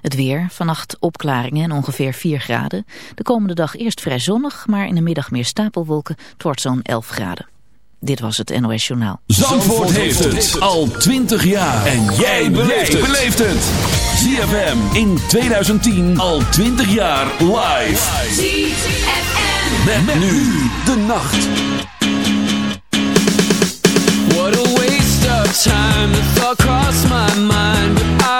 Het weer, vannacht opklaringen en ongeveer 4 graden. De komende dag eerst vrij zonnig, maar in de middag meer stapelwolken. Het wordt zo'n 11 graden. Dit was het NOS Journaal. Zandvoort, heeft het al 20 jaar. En jij beleeft het. ZFM in 2010 al 20 jaar live. ZFM. Met, nu de nacht. What a waste of time. The thought crossed my mind, but I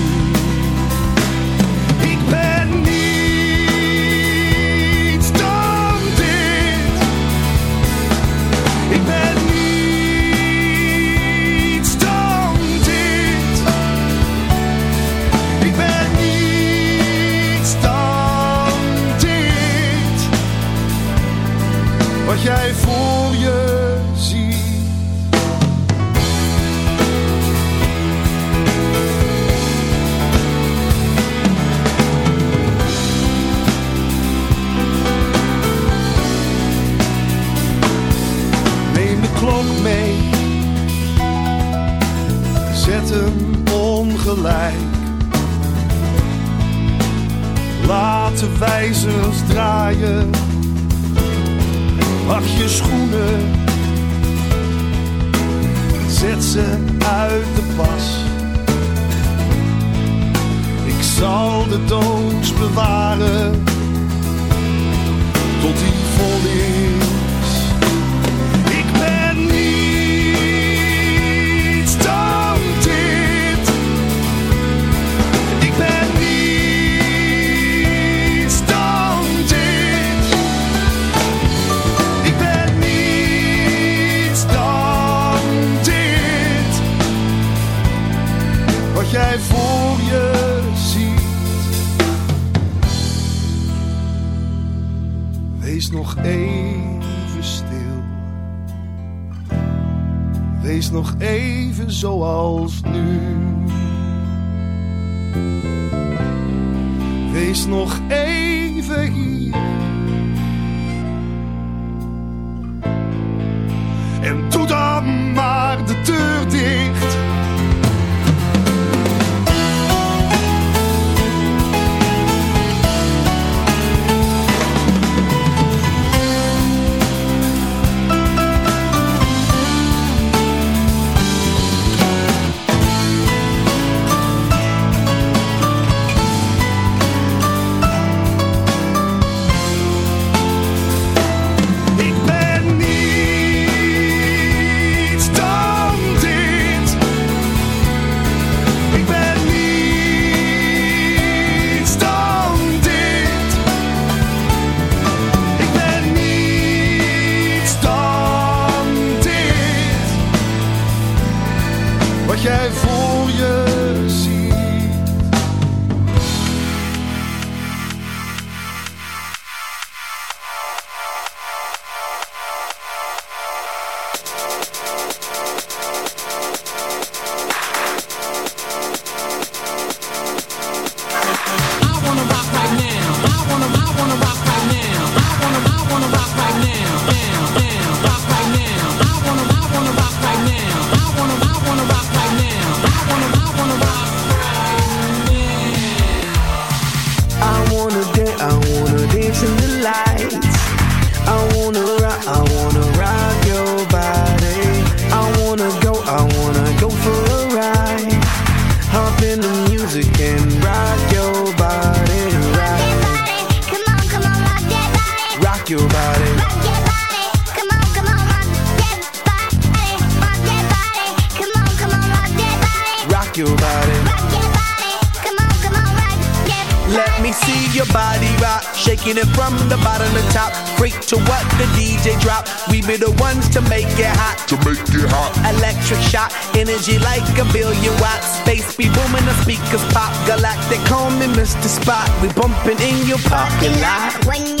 Energy like a billion watts. Space be booming, the speakers pop. Galactic, call me Mr. Spot. We bumping in your parking lot.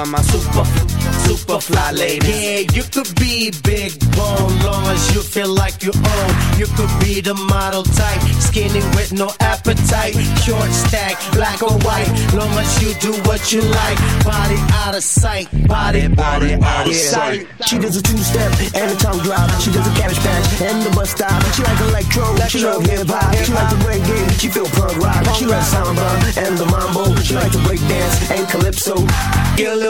all of my super, super fly ladies. Yeah, you could be big bone, long as you feel like you own. You could be the model type, skinny with no appetite. Short stack, black or white, long as you do what you like. Body out of sight, body, body out of sight. She does a two-step and a tongue drop. She does a cabbage patch and the bus stop. She like electro, she love hip-hop. She like the reggae, she feel punk rock. She like samba and the mambo. She like to break dance and calypso. Get a little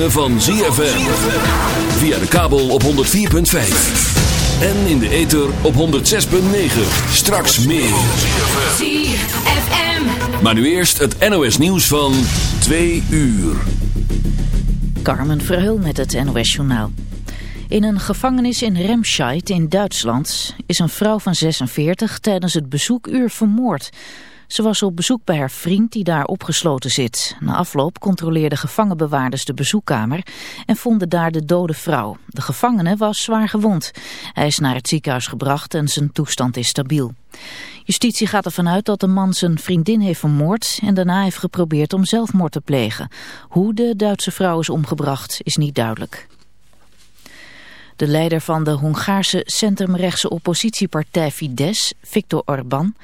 Ritme van ZFM. Via de kabel op 104.5. En in de ether op 106.9. Straks meer. ZFM. Maar nu eerst het NOS nieuws van 2 uur. Carmen Verheul met het NOS Journaal. In een gevangenis in Remscheid in Duitsland is een vrouw van 46 tijdens het bezoekuur vermoord. Ze was op bezoek bij haar vriend die daar opgesloten zit. Na afloop controleerden gevangenbewaarders de bezoekkamer en vonden daar de dode vrouw. De gevangene was zwaar gewond. Hij is naar het ziekenhuis gebracht en zijn toestand is stabiel. Justitie gaat ervan uit dat de man zijn vriendin heeft vermoord en daarna heeft geprobeerd om zelfmoord te plegen. Hoe de Duitse vrouw is omgebracht is niet duidelijk. De leider van de Hongaarse centrumrechtse oppositiepartij Fidesz, Viktor Orbán,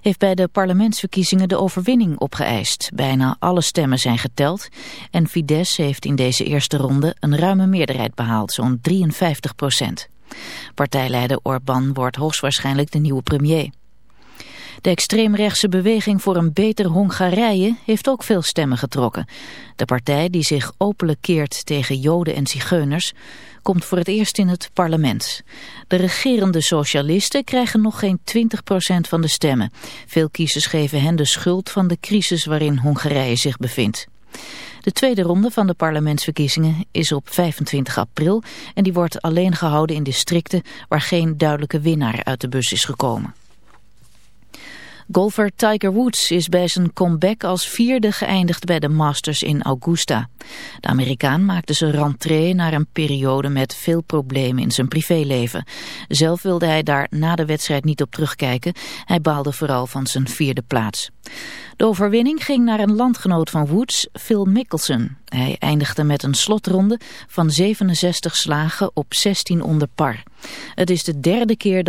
heeft bij de parlementsverkiezingen de overwinning opgeëist. Bijna alle stemmen zijn geteld en Fidesz heeft in deze eerste ronde een ruime meerderheid behaald, zo'n 53 procent. Partijleider Orbán wordt hoogstwaarschijnlijk de nieuwe premier. De extreemrechtse beweging voor een beter Hongarije heeft ook veel stemmen getrokken. De partij die zich openlijk keert tegen joden en zigeuners komt voor het eerst in het parlement. De regerende socialisten krijgen nog geen 20% van de stemmen. Veel kiezers geven hen de schuld van de crisis waarin Hongarije zich bevindt. De tweede ronde van de parlementsverkiezingen is op 25 april en die wordt alleen gehouden in districten waar geen duidelijke winnaar uit de bus is gekomen. Golfer Tiger Woods is bij zijn comeback als vierde geëindigd bij de Masters in Augusta. De Amerikaan maakte zijn rentree naar een periode met veel problemen in zijn privéleven. Zelf wilde hij daar na de wedstrijd niet op terugkijken. Hij baalde vooral van zijn vierde plaats. De overwinning ging naar een landgenoot van Woods, Phil Mickelson. Hij eindigde met een slotronde van 67 slagen op 16 onder par. Het is de derde keer dat